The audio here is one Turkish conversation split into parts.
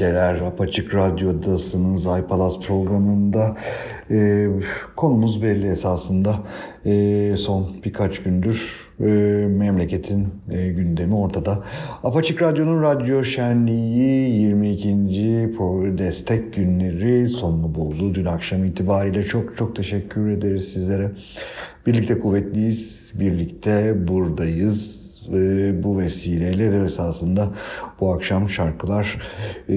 Geceler. Apaçık Radyo'dasınız. iPalaz programında. E, konumuz belli esasında. E, son birkaç gündür e, memleketin e, gündemi ortada. Apaçık Radyo'nun radyo şenliği 22. Pro destek günleri sonunu buldu. Dün akşam itibariyle çok çok teşekkür ederiz sizlere. Birlikte kuvvetliyiz, birlikte buradayız e, bu vesileyle de esasında bu akşam şarkılar e,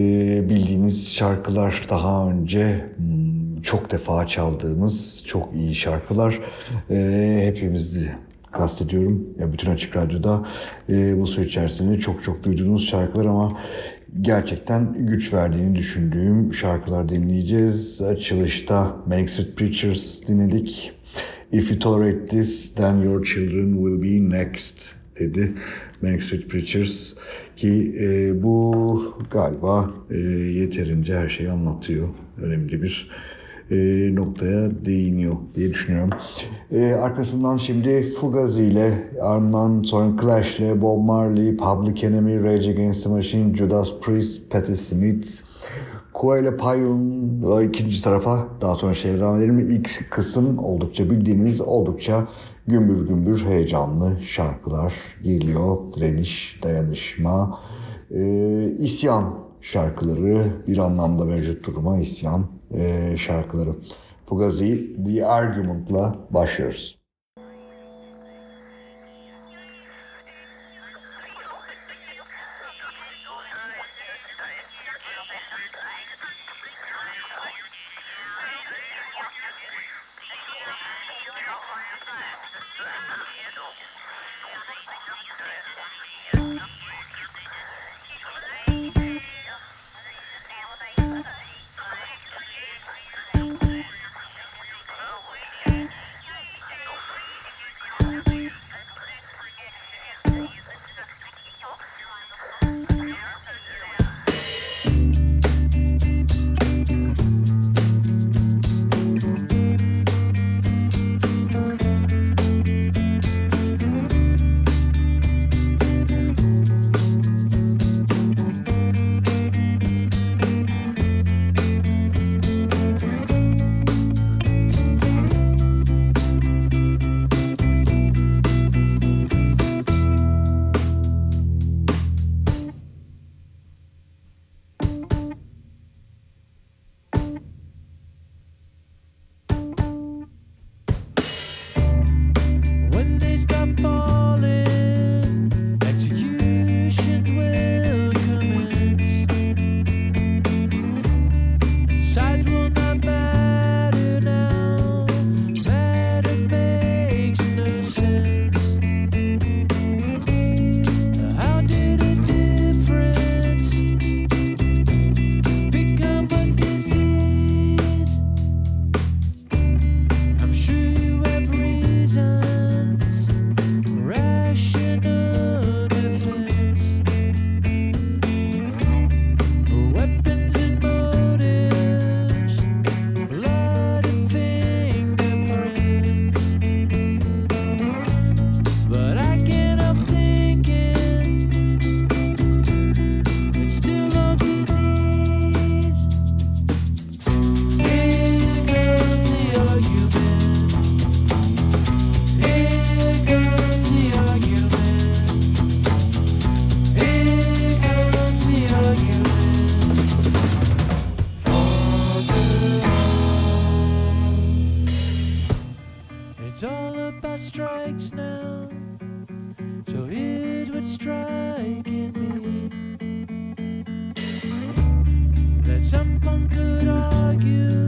bildiğiniz şarkılar daha önce hmm, çok defa çaldığımız çok iyi şarkılar e, hepimiz kastediyorum ya bütün açık radyoda e, bu süre içerisinde çok çok duyduğunuz şarkılar ama gerçekten güç verdiğini düşündüğüm şarkılar dinleyeceğiz. Açılışta Manic Street Preachers dinledik. If you tolerate this, then your children will be next dedi Street Preachers ki e, bu galiba e, yeterince her şeyi anlatıyor. Önemli bir e, noktaya değiniyor diye düşünüyorum. E, arkasından şimdi Fugazi ile ardından sonra Clash ile Bob Marley, Public Enemy, Rage Against the Machine, Judas Priest, Patti Smith, Kuele Payun ikinci tarafa daha sonra şeye devam edelim. İlk kısım oldukça bildiğiniz oldukça gümbür gümbür heyecanlı şarkılar geliyor. Direniş, dayanışma, e, isyan şarkıları bir anlamda mevcut duruma isyan e, şarkıları. Fugazi The Argument'la başlıyoruz. striking me that someone could argue.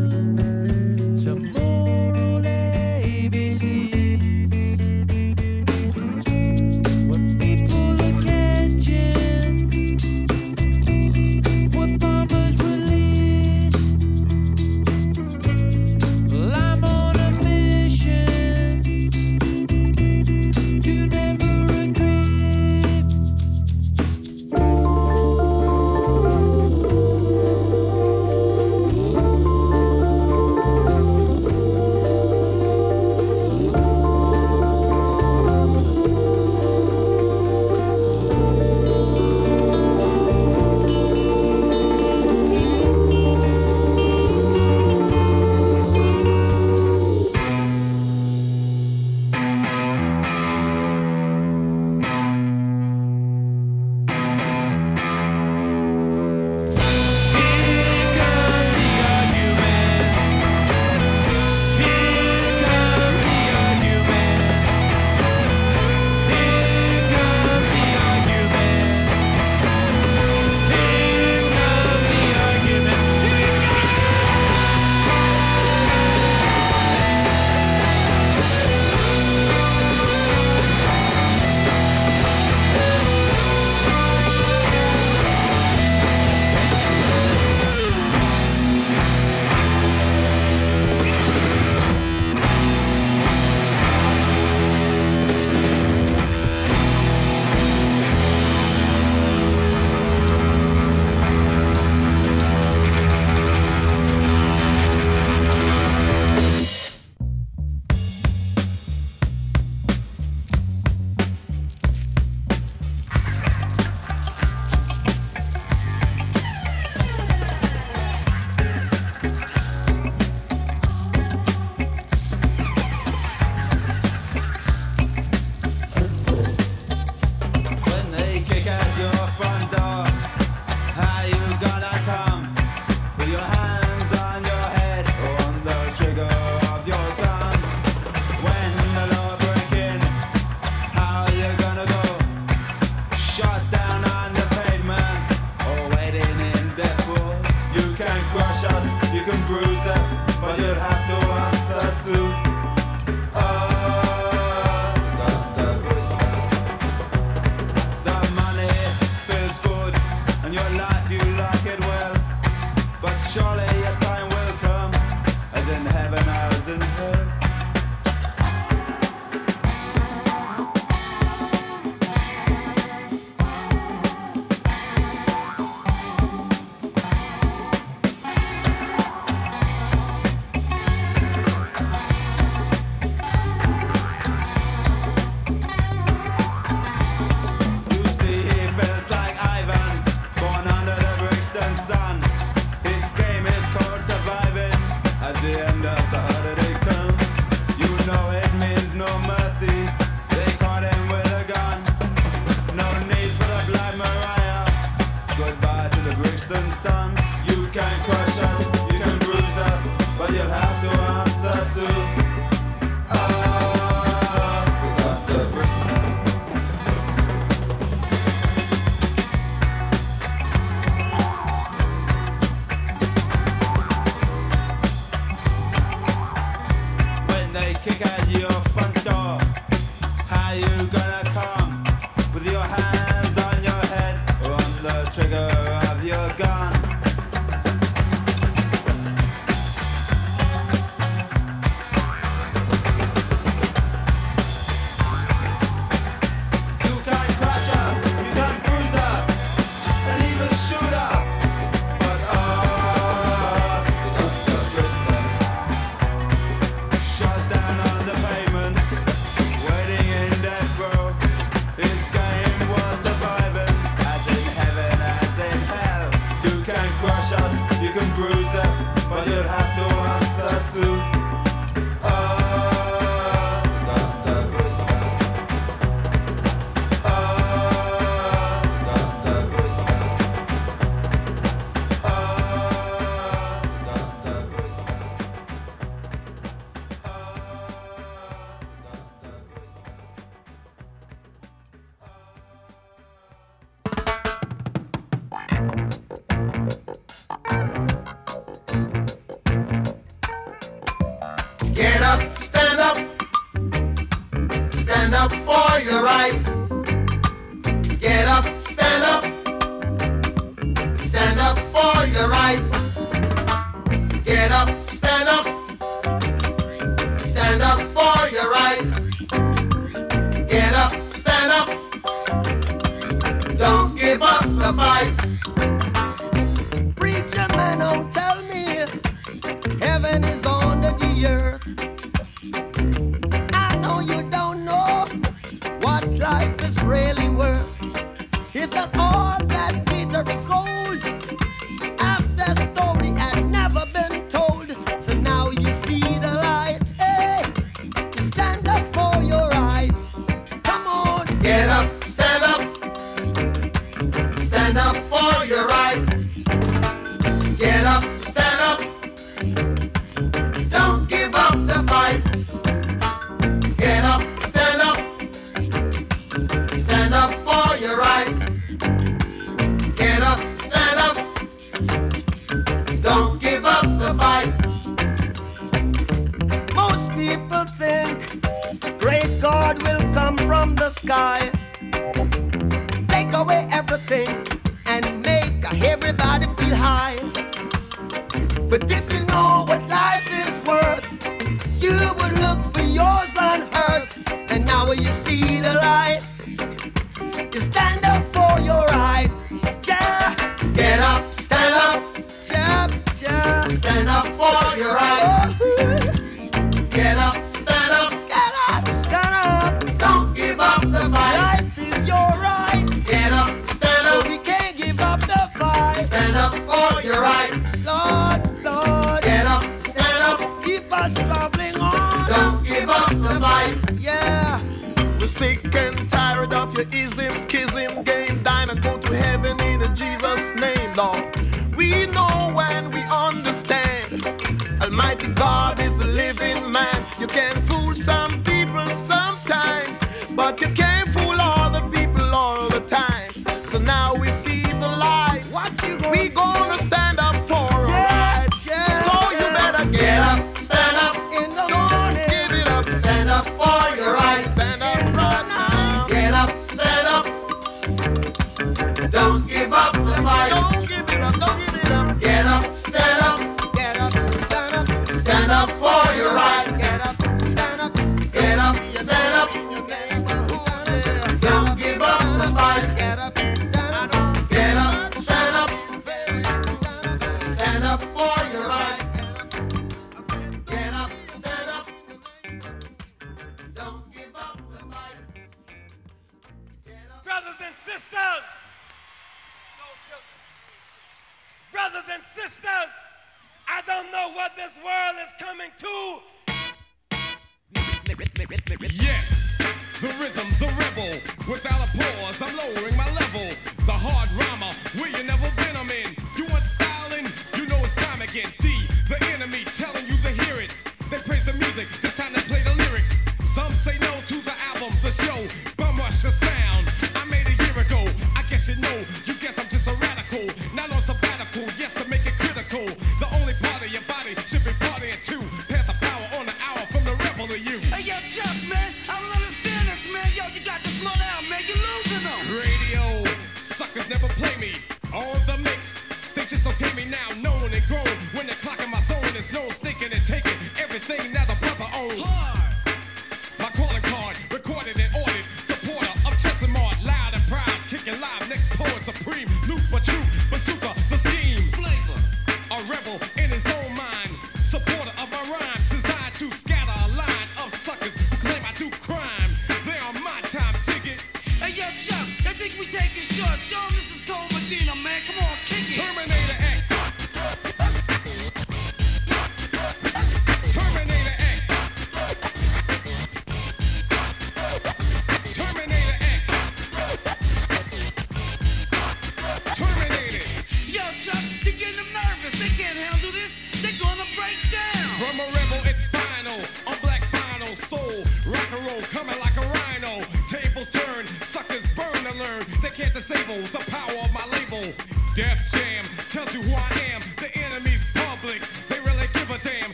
The fight.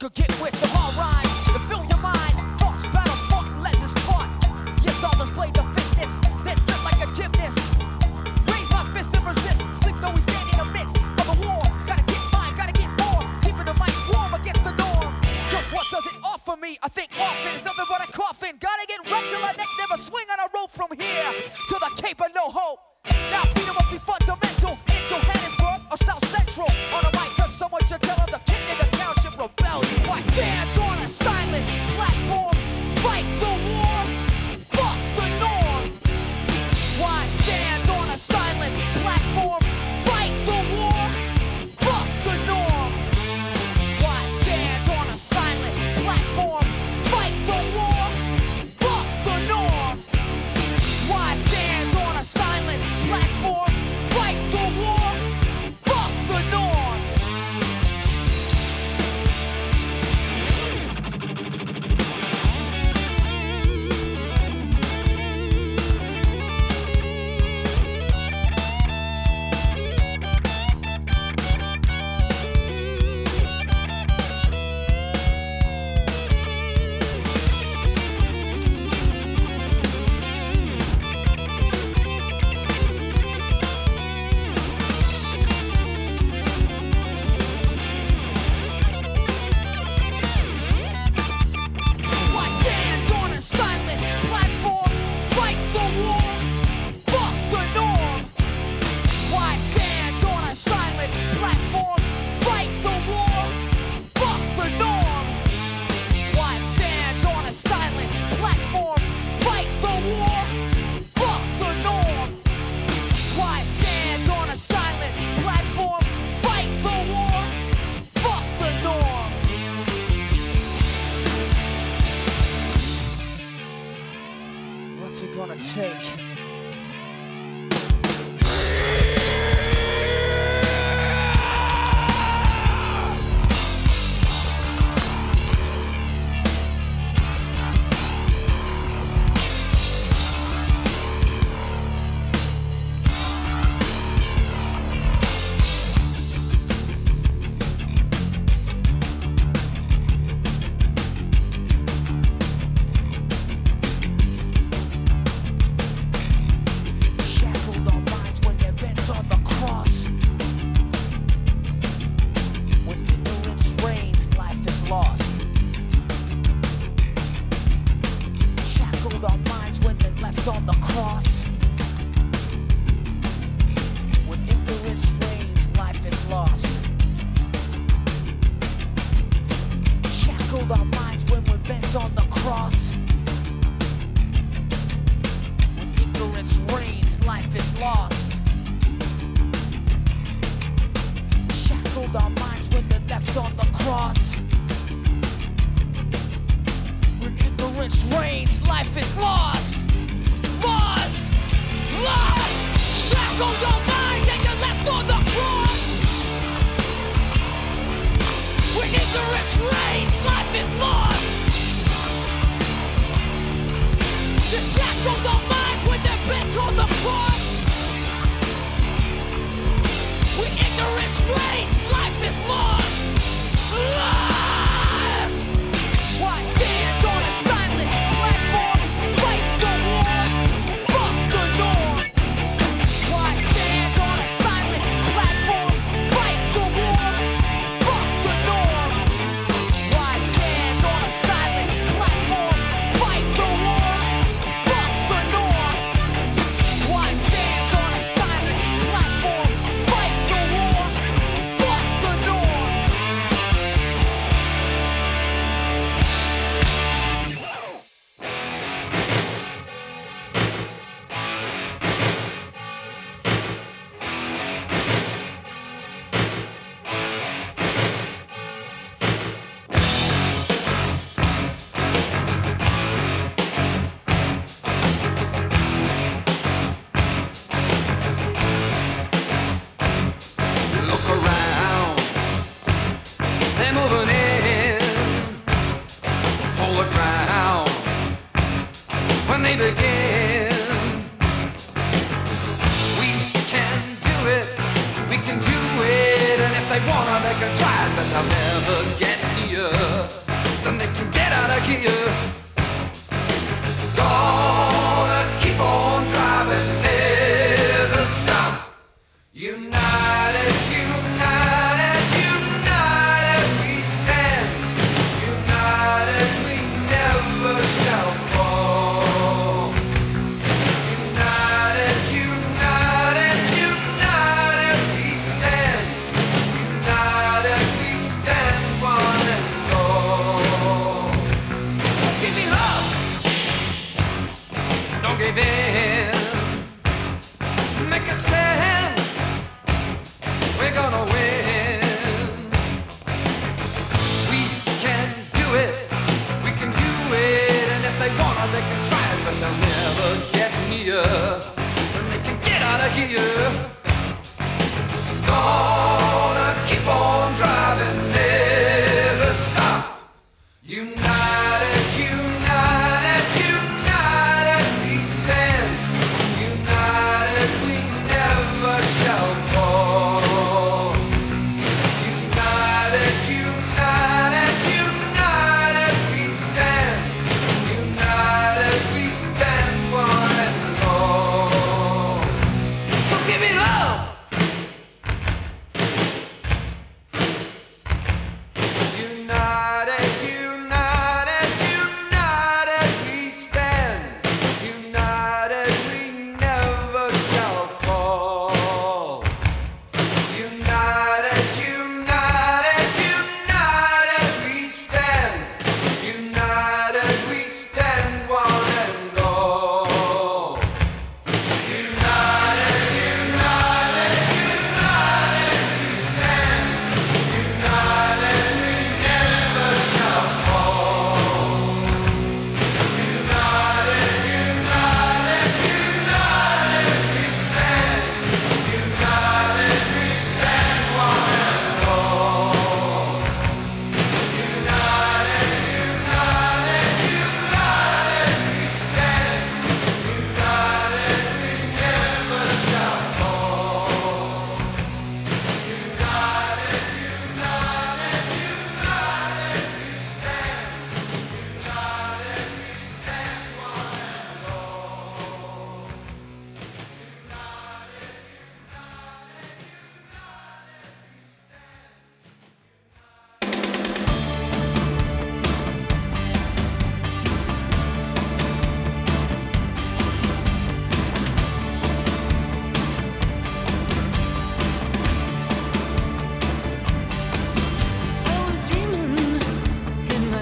Could get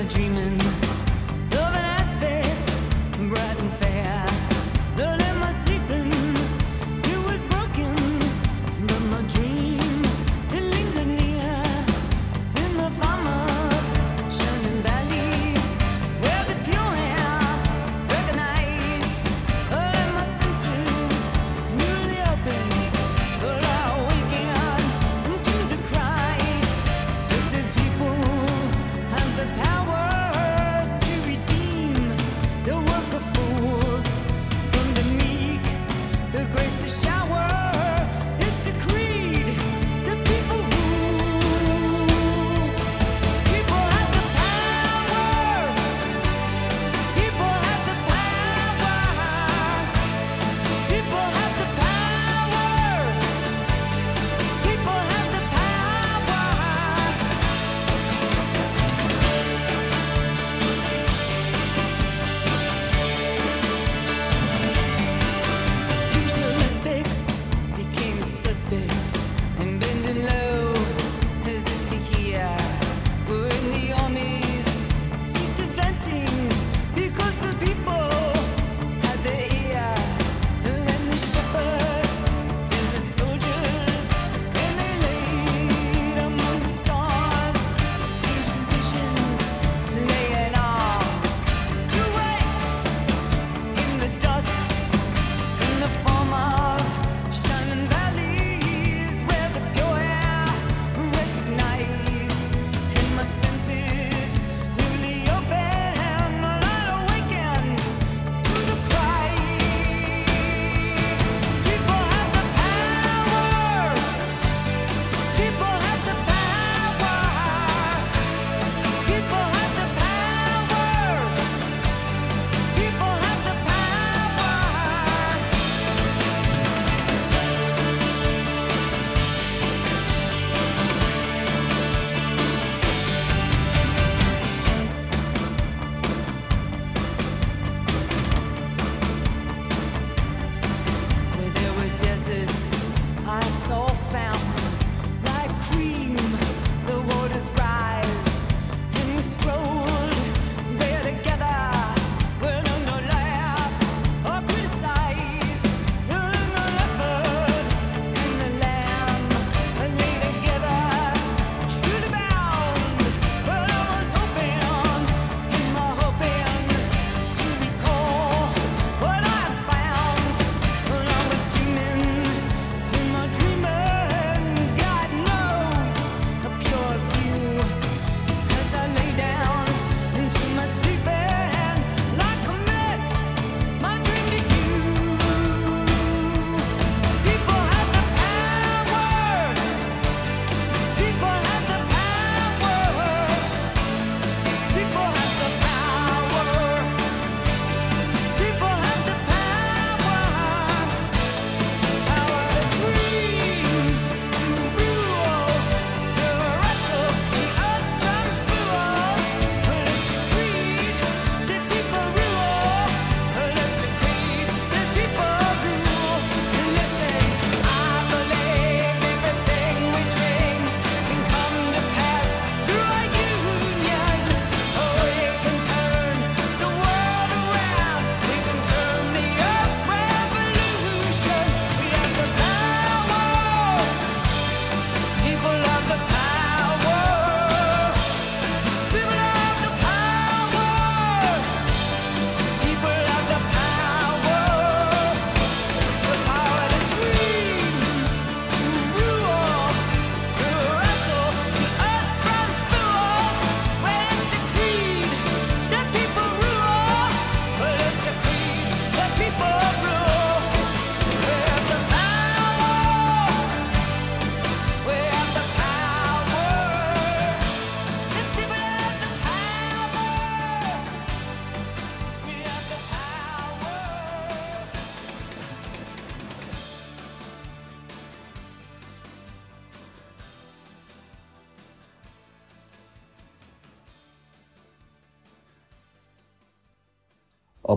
dreaming.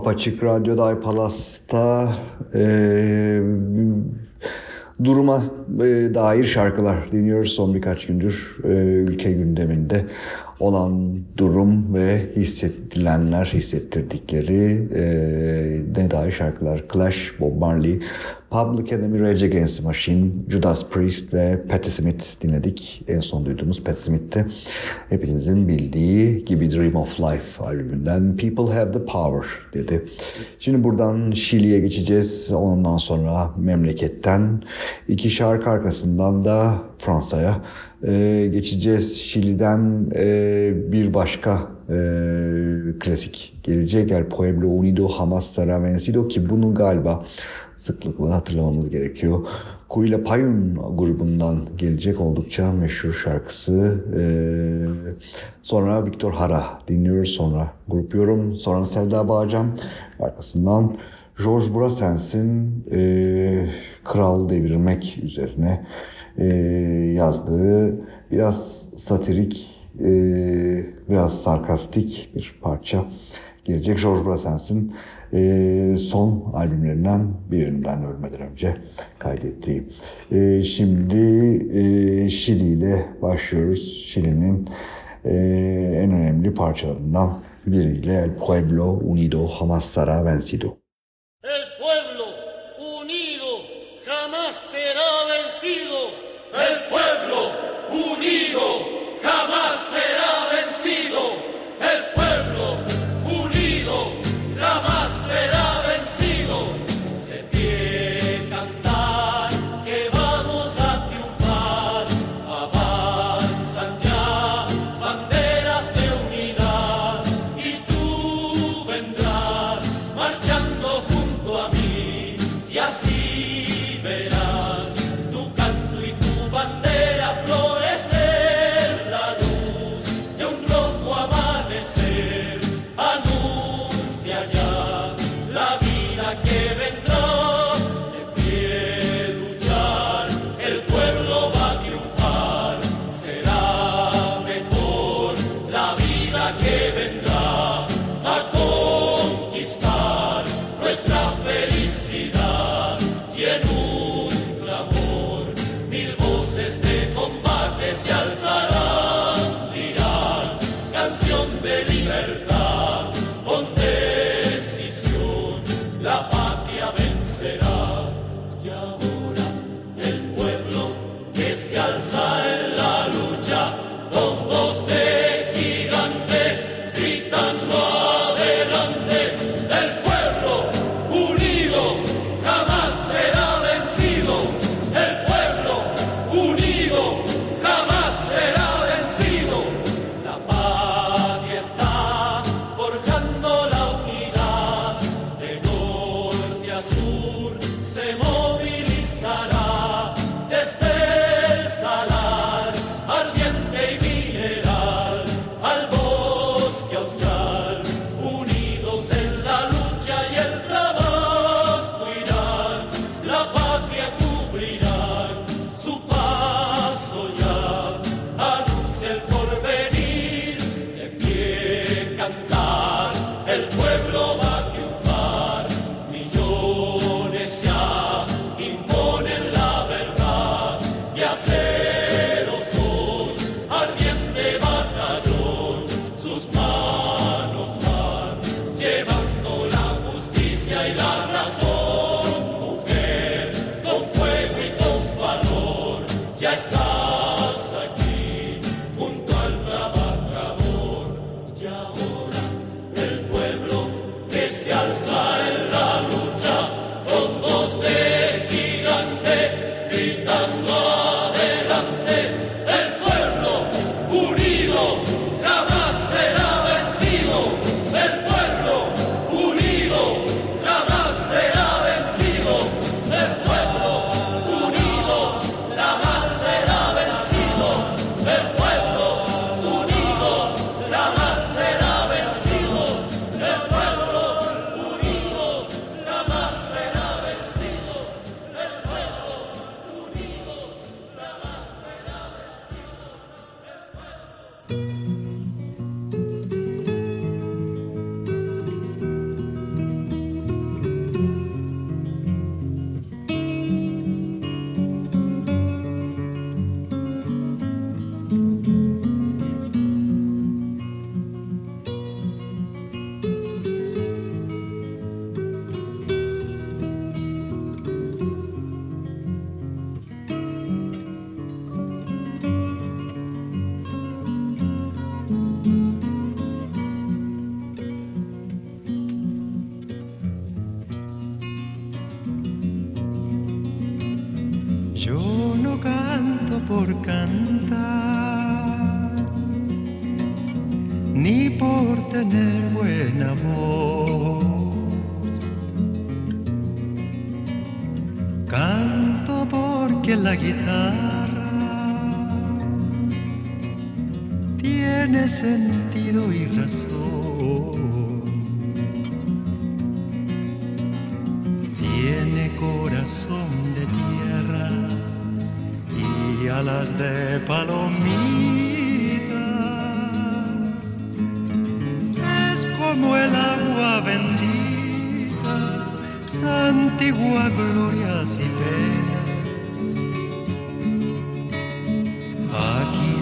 Apaçık Radyo'da iPalas'ta e, duruma e, dair şarkılar dinliyoruz son birkaç gündür e, ülke gündeminde olan durum ve hissedilenler, hissettirdikleri e, ne dair şarkılar. Clash, Bob Marley, Public Enemy, Rage Against the Machine, Judas Priest ve Patti Smith dinledik. En son duyduğumuz Patti Smith'te hepinizin bildiği gibi Dream of Life albümünden People Have the Power dedi. Şimdi buradan Şili'ye geçeceğiz. Ondan sonra memleketten iki şarkı arkasından da Fransa'ya e, geçeceğiz. Şili'den e, bir başka e, klasik gelecek. El Pueblo Unido Jamás Será Vencido ki bunu galiba sıklıkla hatırlamamız gerekiyor. Kuyla Payun grubundan gelecek oldukça meşhur şarkısı. Ee, sonra Victor Hara dinliyoruz. Sonra Grup Yorum. Sonra Selda Bağcan. Arkasından George Brassens'in e, Kral Devirmek üzerine e, yazdığı biraz satirik, e, biraz sarkastik bir parça gelecek. George Brassens'in e, son albümlerinden birinden ölmeden önce kaydettiği. E, şimdi e, Şili ile başlıyoruz. Şili'nin e, en önemli parçalarından biriyle El Pueblo Unido Jamás Será Vencido.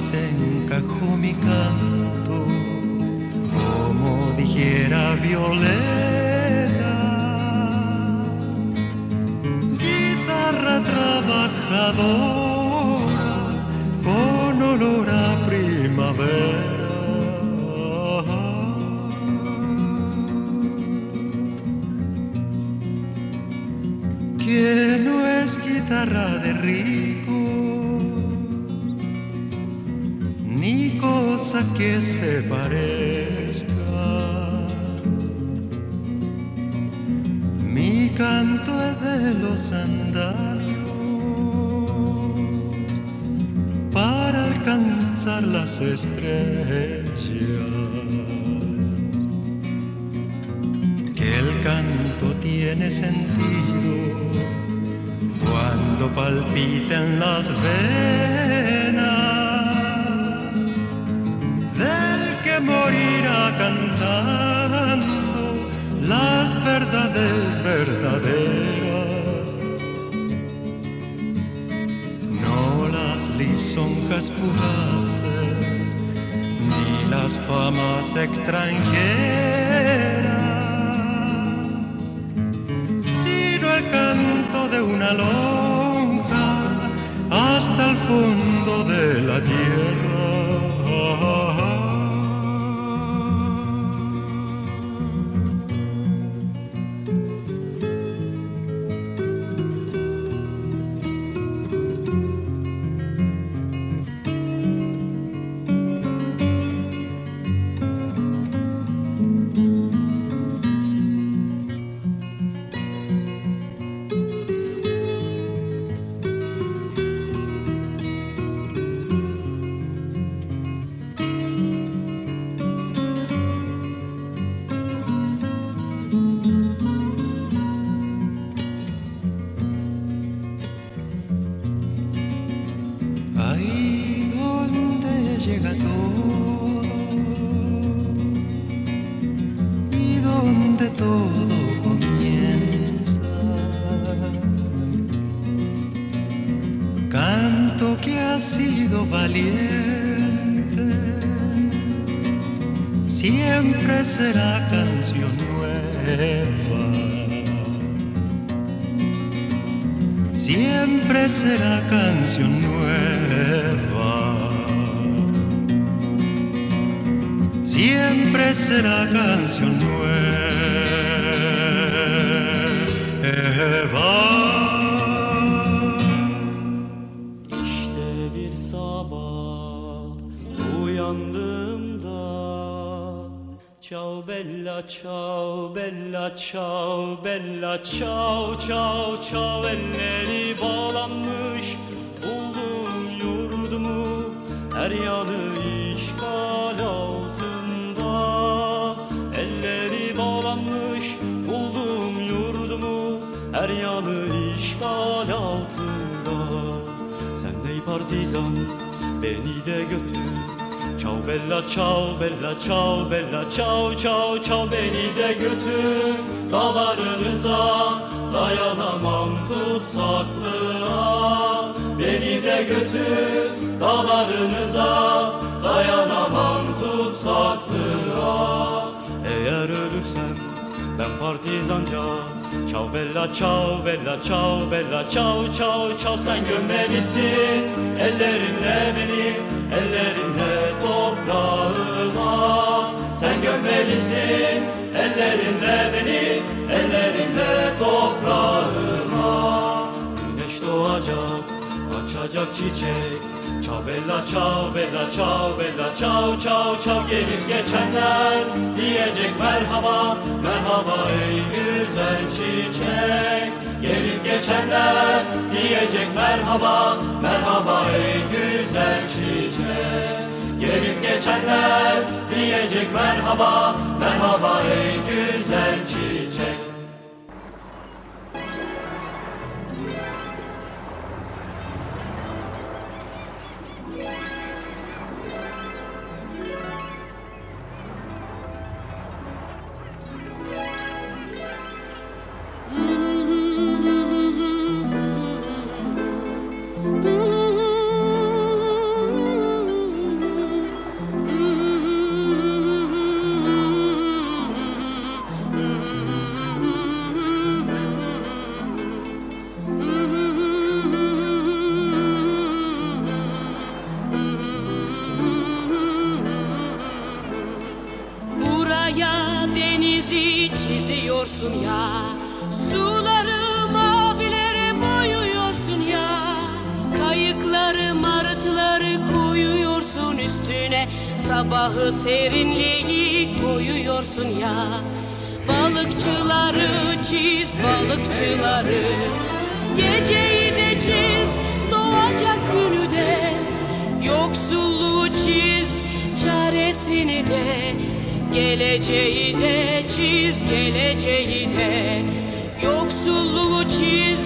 Se encajó mi canto, como dijera Violeta. Guitarra trabajadora, que se parezca. Mi canto es de los andamios para alcanzar las estrellas. Que el canto tiene sentido cuando palpiten las venas cantando las verdades verdaderas, no las lisonjas fugaces ni las famas extranjeras, sino el canto de una lonja hasta el fondo de la tierra. Será canción nueva. siempre será canción nueva. Ciao bella ciao ciao ciao elleri bağlanmış buldum yurdumu her yanı işgal altında. Elleri bağlanmış buldum yurdumu her yanı işgal altında. Sen ey partizan beni de götür. Ciao bella ciao bella ciao bella ciao ciao ciao beni de götür Dağlarınıza dayanamam tutsaklığa. Beni de götür dağlarınıza dayanamam tutsaklığa. Eğer ölürsem ben partizanca Ciao bella ciao bella ciao bella ciao ciao ciao Sen gömmelisin ellerinle beni Ellerinle toprağıma. Sen gömmelisin ellerinle beni Ellerinle toprağıma. Güneş doğacak açacak çiçek. Ciao bella ciao bella ciao bella ciao ciao ciao Gelip geçenler. Diyecek merhaba Merhaba ey güzel çiçek. Gelip geçenler diyecek merhaba Merhaba ey güzel çiçek Gelip geçenler diyecek merhaba Merhaba ey güzel çiçek Balıkçıları çiz balıkçıları. Geceyi de çiz doğacak günü de. Yoksulluğu çiz çaresini de. Geleceği de çiz geleceği de. Yoksulluğu çiz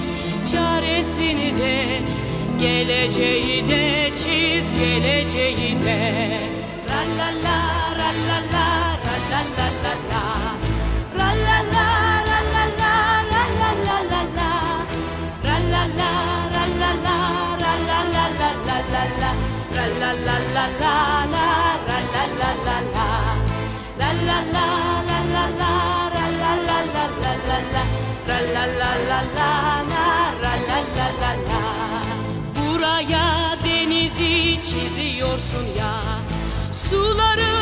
çaresini de. Geleceği de çiz geleceği de. La la la la la la la la la la la Buraya denizi çiziyorsun ya Suları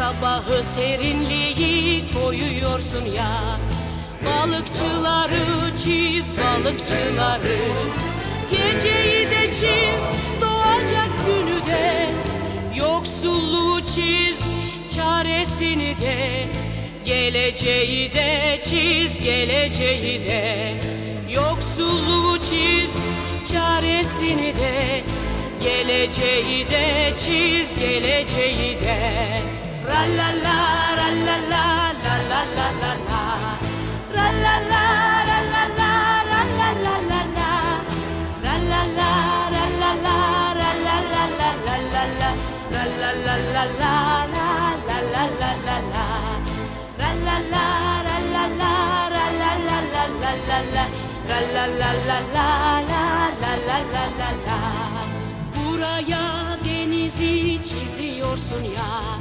Sabahı serinliği koyuyorsun ya. Balıkçıları çiz balıkçıları. Geceyi de çiz doğacak günü de. Yoksulluğu çiz çaresini de. Geleceği de çiz geleceği de. Yoksulluğu çiz çaresini de. Geleceği de çiz geleceği de Ra la la, ra la la, la la la la la. Ra la la, ra la la, ra la la la la. Ra la la, ra la la, ra la la la la la la. Ra la la la la la, la la la la la. Ra la la, ra la la, ra la la la la la la. Ra la la la la la, la la la la la. Buraya denizi çiziyorsun ya.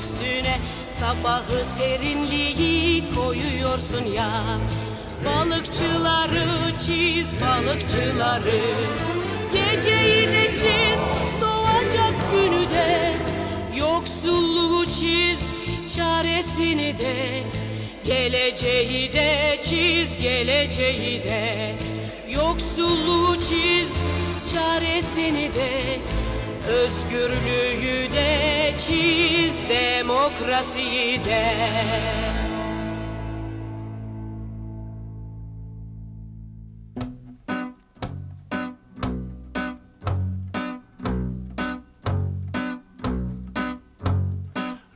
Üstüne. Sabahı serinliği koyuyorsun ya. Balıkçıları çiz balıkçıları. Geceyi de çiz doğacak günü de. Yoksulluğu çiz çaresini de. Geleceği de çiz geleceği de. Yoksulluğu çiz çaresini de Özgürlüğü de çiz demokrasiyi de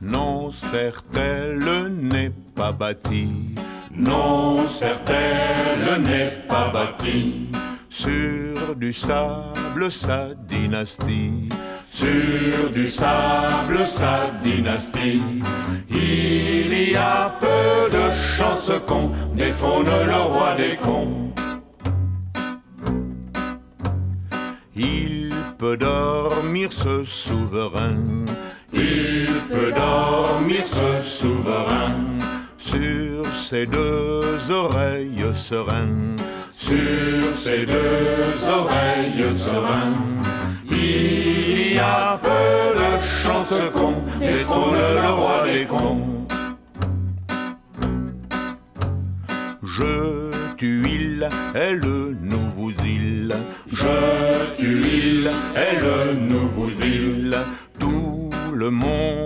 Non, Certel n'est pas bâti. Non, Certel n'est pas bâti. Sur du sable, sa dynastie. Sur du sable, sa dynastie. Il y a peu de chances qu'on détrône le roi des cons. Il peut dormir ce souverain. Il peut dormir ce souverain sur ses deux oreilles sereines. Sur ses deux oreilles sereines. Il y a peu de chances qu'on détrône le roi des cons. Je tue il, elle nous vous il. Je tue il, elle nous vous il. Tout le monde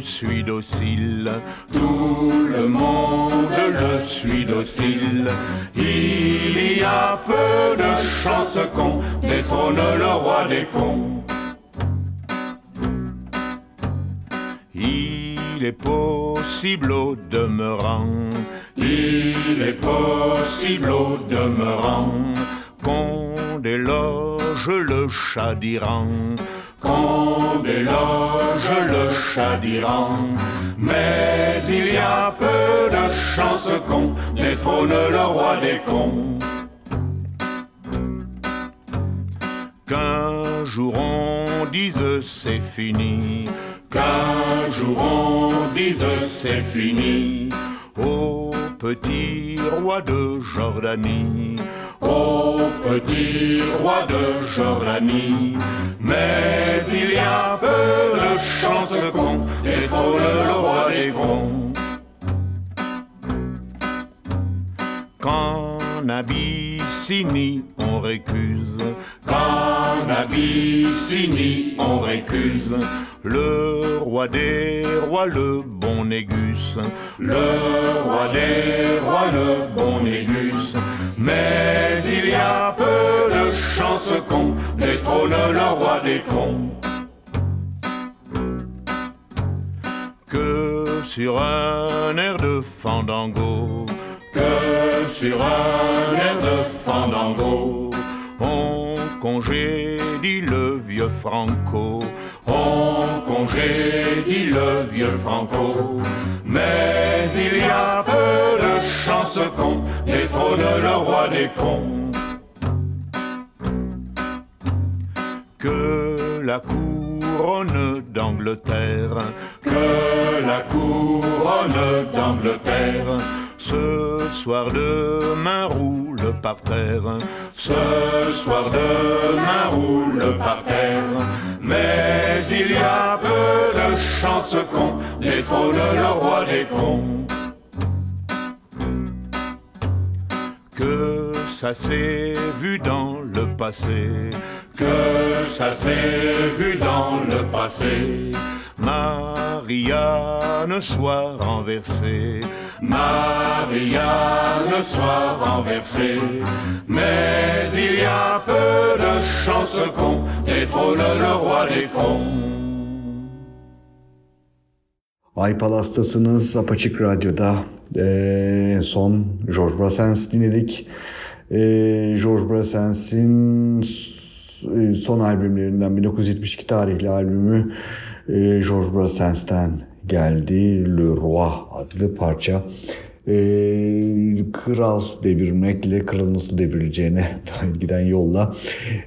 le suit docile. Tout le monde le suit docile. Il y a peu de chances qu'on détrône le roi des cons. Il est possible au demeurant, il est possible au demeurant qu'on déloge le chat d'Iran, qu'on déloge le chat d'Iran. Mais il y a peu de chances qu'on détrône le roi des cons. Qu'un jour on dise c'est fini, qu'un jour on dise c'est fini. Au petit roi de Jordanie, au petit roi de Jordanie. Mais il y a peu de chances qu'on détrône le roi des cons. Qu'en Abyssinie on récuse, qu'en Abyssinie on récuse le roi des rois, le bon Négus, le roi des rois, le bon Négus. Mais il y a peu de chances qu'on détrône le roi des cons. Que sur un air de fandango, que sur un air de fandango, on congédie le vieux Franco, on congédie le vieux Franco. Mais il y a peu de chances qu'on le roi des cons. Que la couronne d'Angleterre, que la couronne d'Angleterre, ce soir demain roule par terre, ce soir demain roule par terre. Mais il y a peu de chances qu'on détrône le roi des cons. Que ça s'est vu dans le passé, que ça s'est vu dans le passé. Marianne soit renversée, Marianne soit renversée. Mais il y a peu de chances qu'on détrône le roi des cons. Ay Palas'tasınız Apaçık Radyo'da Ee, son George Brassens dinledik. Ee, George Brassens'in son albümlerinden 1972 tarihli albümü e, George Brassens'ten geldi. Le Roi adlı parça. Ee, kral devirmekle kralın nasıl devrileceğine giden yolla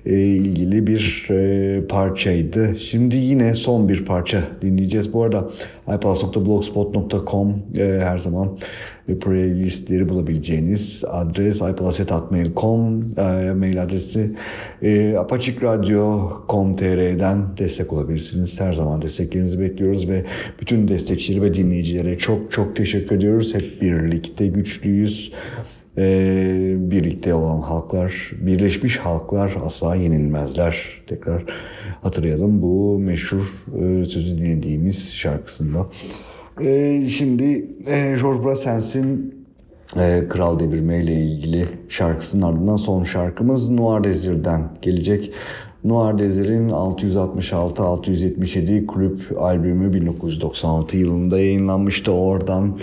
e, ilgili bir e, parçaydı. Şimdi yine son bir parça dinleyeceğiz. Bu arada ipalas.blogspot.com e, her zaman e, playlistleri bulabileceğiniz adres ipalas.mail.com e, mail adresi e, apaçikradyo.com.tr'den destek olabilirsiniz. Her zaman desteklerinizi bekliyoruz ve bütün destekçileri ve dinleyicilere çok çok teşekkür ediyoruz. Hep birlikte güçlüyüz. Ee, birlikte olan halklar, birleşmiş halklar asla yenilmezler. Tekrar hatırlayalım bu meşhur e, sözü dinlediğimiz şarkısında. Ee, şimdi e, George Brassens'in e, Kral Devirme ile ilgili şarkısının ardından son şarkımız Noir Desire'den gelecek. Noir Desire'in 666-677 kulüp albümü 1996 yılında yayınlanmıştı. Oradan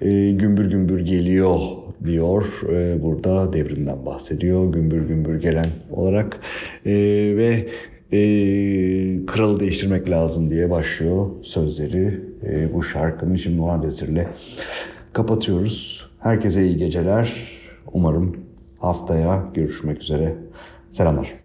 e, Gümbür Gümbür geliyor diyor. E, burada devrimden bahsediyor. Gümbür gümbür gelen olarak. E, ve e, kralı değiştirmek lazım diye başlıyor sözleri. E, bu şarkının Noir Desire'le kapatıyoruz. Herkese iyi geceler. Umarım haftaya görüşmek üzere. Selamlar.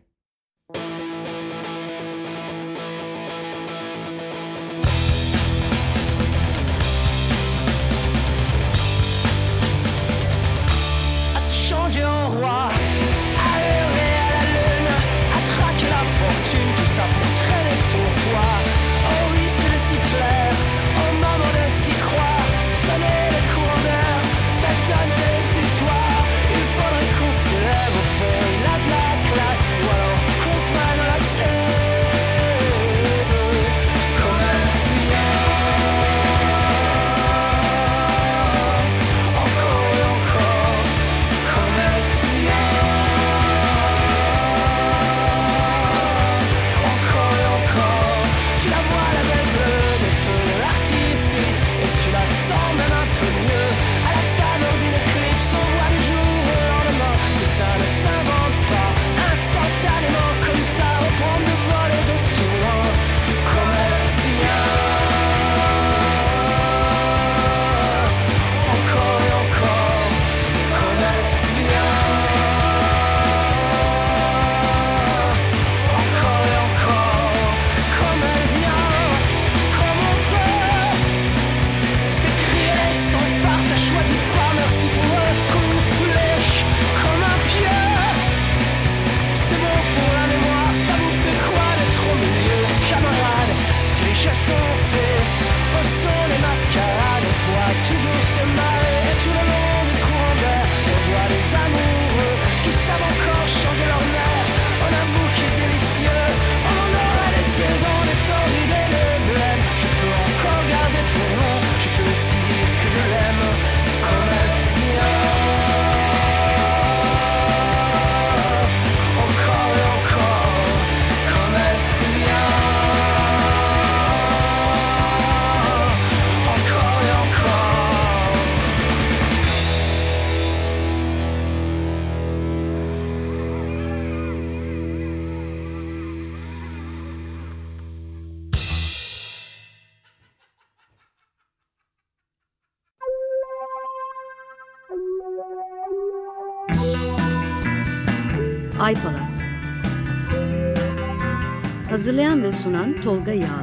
Ay Palas. Hazırlayan